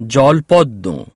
জলপদ্ম